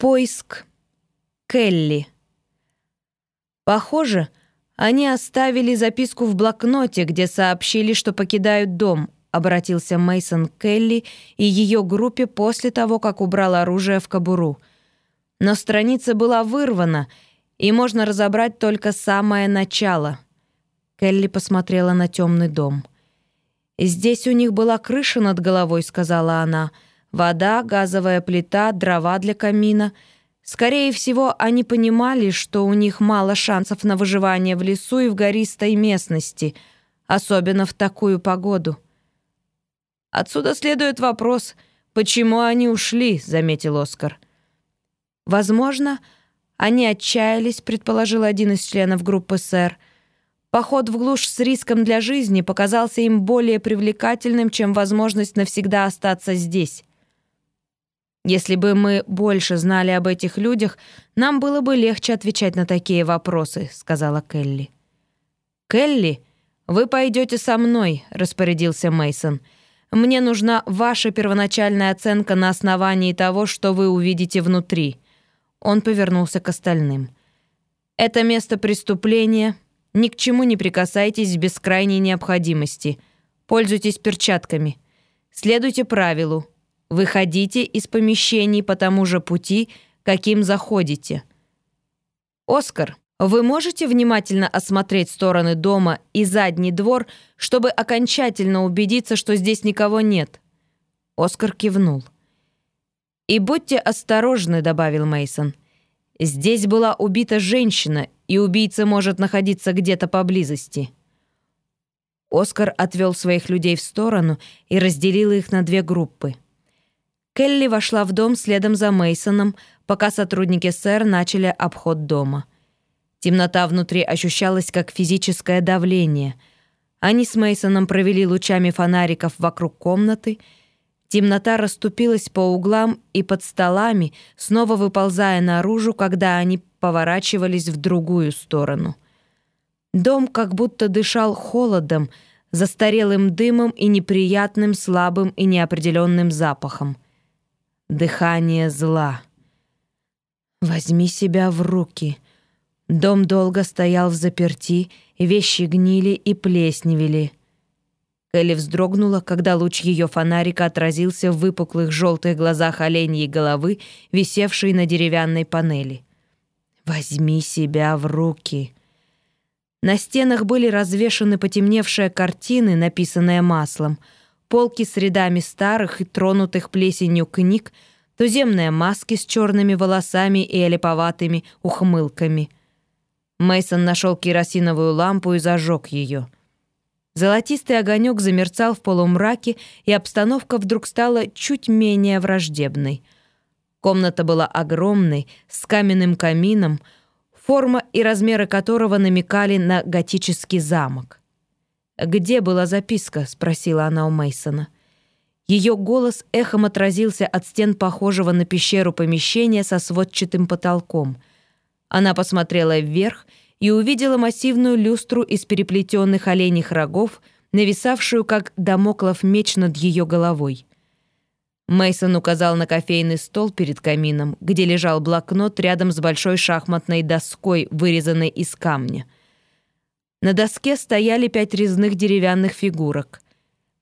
Поиск Келли. Похоже, они оставили записку в блокноте, где сообщили, что покидают дом, обратился Мейсон Келли и ее группе после того, как убрал оружие в кобуру. Но страница была вырвана, и можно разобрать только самое начало. Келли посмотрела на темный дом. «Здесь у них была крыша над головой», — сказала она. «Вода, газовая плита, дрова для камина». Скорее всего, они понимали, что у них мало шансов на выживание в лесу и в гористой местности, особенно в такую погоду. «Отсюда следует вопрос, почему они ушли», — заметил Оскар. «Возможно, они отчаялись», — предположил один из членов группы «Сэр». Поход в глушь с риском для жизни показался им более привлекательным, чем возможность навсегда остаться здесь. Если бы мы больше знали об этих людях, нам было бы легче отвечать на такие вопросы», — сказала Келли. «Келли, вы пойдете со мной», — распорядился Мейсон. «Мне нужна ваша первоначальная оценка на основании того, что вы увидите внутри». Он повернулся к остальным. «Это место преступления. Ни к чему не прикасайтесь без крайней необходимости. Пользуйтесь перчатками. Следуйте правилу. Выходите из помещений по тому же пути, каким заходите. Оскар, вы можете внимательно осмотреть стороны дома и задний двор, чтобы окончательно убедиться, что здесь никого нет? Оскар кивнул. И будьте осторожны, добавил Мейсон. Здесь была убита женщина, и убийца может находиться где-то поблизости. Оскар отвел своих людей в сторону и разделил их на две группы. Келли вошла в дом следом за Мейсоном, пока сотрудники СЭР начали обход дома. Темнота внутри ощущалась как физическое давление. Они с Мейсоном провели лучами фонариков вокруг комнаты. Темнота расступилась по углам и под столами, снова выползая наружу, когда они поворачивались в другую сторону. Дом как будто дышал холодом, застарелым дымом и неприятным, слабым и неопределенным запахом дыхание зла. «Возьми себя в руки». Дом долго стоял в заперти, вещи гнили и плесневели. Келли вздрогнула, когда луч ее фонарика отразился в выпуклых желтых глазах оленьей головы, висевшей на деревянной панели. «Возьми себя в руки». На стенах были развешаны потемневшие картины, написанные маслом — полки с рядами старых и тронутых плесенью книг, туземные маски с черными волосами и олиповатыми ухмылками. Мейсон нашел керосиновую лампу и зажег ее. Золотистый огонек замерцал в полумраке, и обстановка вдруг стала чуть менее враждебной. Комната была огромной, с каменным камином, форма и размеры которого намекали на готический замок. «Где была записка?» — спросила она у Мейсона. Ее голос эхом отразился от стен похожего на пещеру помещения со сводчатым потолком. Она посмотрела вверх и увидела массивную люстру из переплетенных оленьих рогов, нависавшую как домоклов меч над ее головой. Мейсон указал на кофейный стол перед камином, где лежал блокнот рядом с большой шахматной доской, вырезанной из камня — на доске стояли пять резных деревянных фигурок.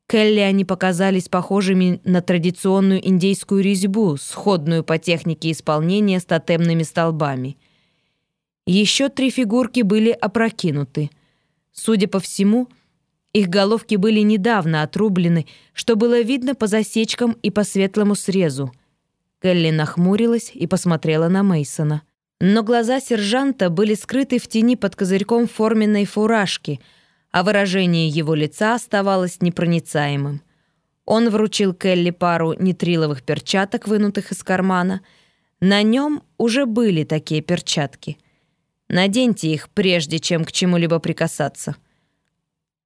Келли они показались похожими на традиционную индейскую резьбу, сходную по технике исполнения с тотемными столбами. Еще три фигурки были опрокинуты. Судя по всему, их головки были недавно отрублены, что было видно по засечкам и по светлому срезу. Келли нахмурилась и посмотрела на Мейсона. Но глаза сержанта были скрыты в тени под козырьком форменной фуражки, а выражение его лица оставалось непроницаемым. Он вручил Келли пару нитриловых перчаток, вынутых из кармана. На нем уже были такие перчатки. Наденьте их, прежде чем к чему-либо прикасаться.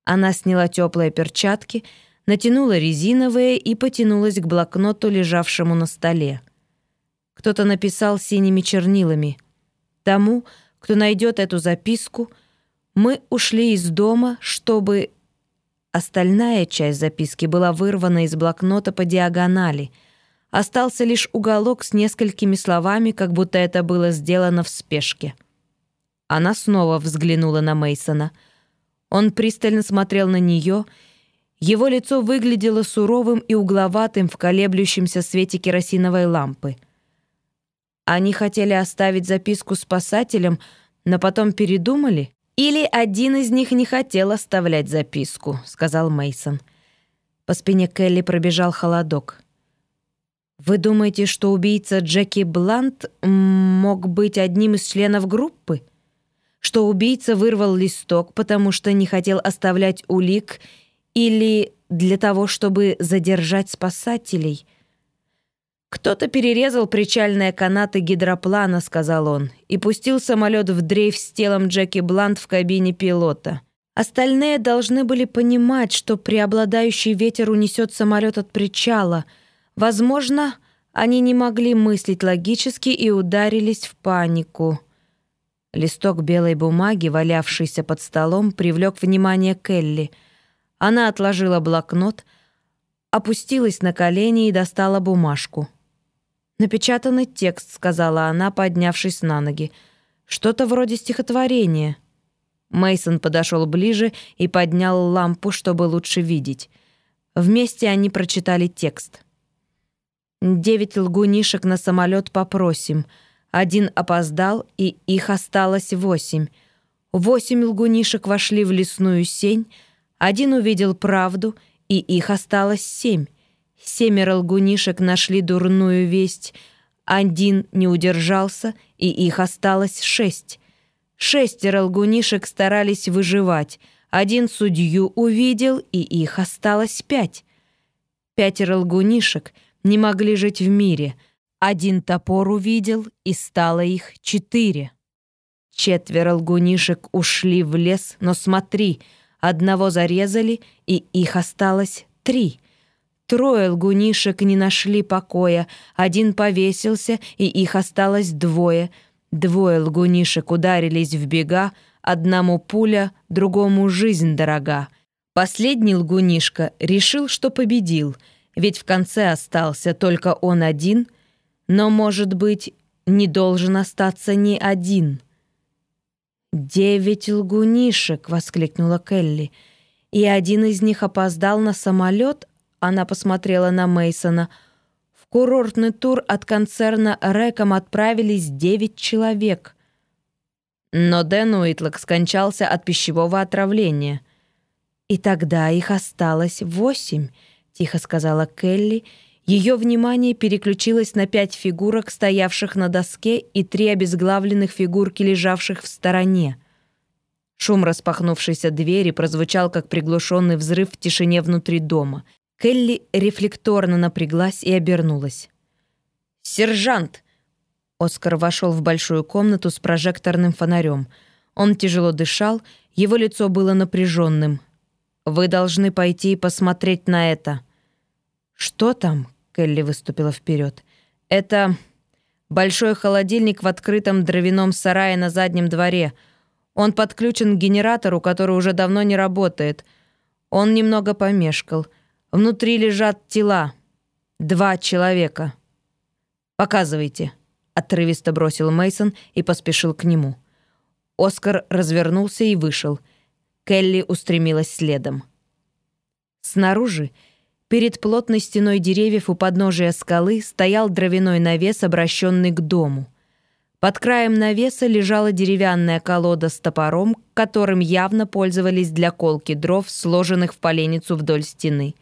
Она сняла теплые перчатки, натянула резиновые и потянулась к блокноту, лежавшему на столе. Кто-то написал синими чернилами. Тому, кто найдет эту записку, мы ушли из дома, чтобы... Остальная часть записки была вырвана из блокнота по диагонали, Остался лишь уголок с несколькими словами, как будто это было сделано в спешке. Она снова взглянула на Мейсона. Он пристально смотрел на нее. Его лицо выглядело суровым и угловатым в колеблющемся свете керосиновой лампы. Они хотели оставить записку спасателям, но потом передумали? Или один из них не хотел оставлять записку, сказал Мейсон. По спине Келли пробежал холодок. Вы думаете, что убийца Джеки Блант мог быть одним из членов группы? Что убийца вырвал листок, потому что не хотел оставлять улик или для того, чтобы задержать спасателей? Кто-то перерезал причальные канаты гидроплана, сказал он, и пустил самолет в дрейф с телом Джеки Блант в кабине пилота. Остальные должны были понимать, что преобладающий ветер унесет самолет от причала — Возможно, они не могли мыслить логически и ударились в панику. Листок белой бумаги, валявшийся под столом, привлек внимание Келли. Она отложила блокнот, опустилась на колени и достала бумажку. «Напечатанный текст», — сказала она, поднявшись на ноги. «Что-то вроде стихотворения». Мейсон подошел ближе и поднял лампу, чтобы лучше видеть. Вместе они прочитали текст. Девять лгунишек на самолет попросим. Один опоздал, и их осталось восемь. Восемь лгунишек вошли в лесную сень. Один увидел правду, и их осталось семь. Семеро лгунишек нашли дурную весть. Один не удержался, и их осталось шесть. Шестеро лгунишек старались выживать. Один судью увидел, и их осталось пять. Пятеро лгунишек — не могли жить в мире. Один топор увидел, и стало их четыре. Четверо лгунишек ушли в лес, но смотри, одного зарезали, и их осталось три. Трое лгунишек не нашли покоя, один повесился, и их осталось двое. Двое лгунишек ударились в бега, одному пуля, другому жизнь дорога. Последний лгунишка решил, что победил — ведь в конце остался только он один, но, может быть, не должен остаться ни один. «Девять лгунишек!» — воскликнула Келли. «И один из них опоздал на самолет?» Она посмотрела на Мейсона. В курортный тур от концерна «Рэком» отправились девять человек. Но Дэн Уитлок скончался от пищевого отравления. И тогда их осталось восемь —— тихо сказала Келли. Ее внимание переключилось на пять фигурок, стоявших на доске, и три обезглавленных фигурки, лежавших в стороне. Шум распахнувшейся двери прозвучал, как приглушенный взрыв в тишине внутри дома. Келли рефлекторно напряглась и обернулась. «Сержант!» Оскар вошел в большую комнату с прожекторным фонарем. Он тяжело дышал, его лицо было напряженным. Вы должны пойти и посмотреть на это». «Что там?» — Келли выступила вперед. «Это большой холодильник в открытом дровяном сарае на заднем дворе. Он подключен к генератору, который уже давно не работает. Он немного помешкал. Внутри лежат тела. Два человека. Показывайте». Отрывисто бросил Мейсон и поспешил к нему. Оскар развернулся и вышел — Келли устремилась следом. Снаружи, перед плотной стеной деревьев у подножия скалы, стоял дровяной навес, обращенный к дому. Под краем навеса лежала деревянная колода с топором, которым явно пользовались для колки дров, сложенных в поленницу вдоль стены.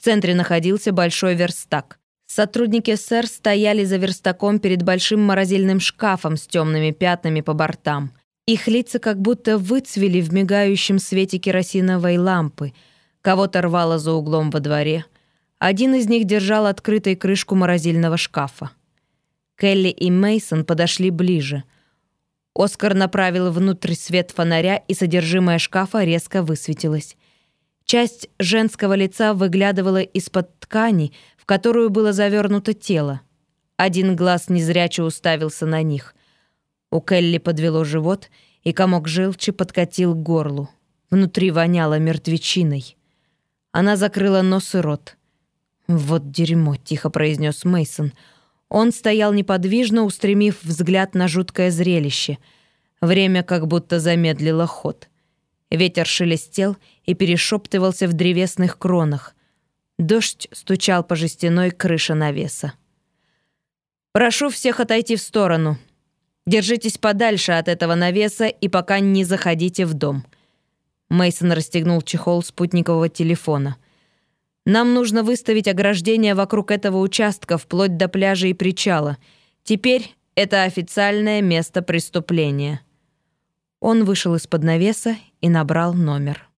В центре находился большой верстак. Сотрудники СЭР стояли за верстаком перед большим морозильным шкафом с темными пятнами по бортам. Их лица как будто выцвели в мигающем свете керосиновой лампы. Кого-то рвало за углом во дворе. Один из них держал открытой крышку морозильного шкафа. Келли и Мейсон подошли ближе. Оскар направил внутрь свет фонаря, и содержимое шкафа резко высветилось. Часть женского лица выглядывала из-под ткани, в которую было завернуто тело. Один глаз незряче уставился на них. У Келли подвело живот, и комок желчи подкатил к горлу. Внутри воняло мертвечиной. Она закрыла нос и рот. Вот дерьмо, тихо произнес Мейсон. Он стоял неподвижно, устремив взгляд на жуткое зрелище. Время как будто замедлило ход. Ветер шелестел и перешептывался в древесных кронах. Дождь стучал по жестяной крыше навеса. «Прошу всех отойти в сторону. Держитесь подальше от этого навеса и пока не заходите в дом». Мейсон расстегнул чехол спутникового телефона — нам нужно выставить ограждение вокруг этого участка вплоть до пляжа и причала. Теперь это официальное место преступления». Он вышел из-под навеса и набрал номер.